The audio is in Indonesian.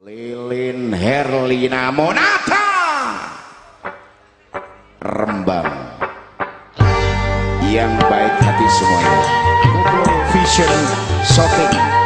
Lilin Herlina Monata. Rembang. Yang baik hati semuanya. Vision Shocking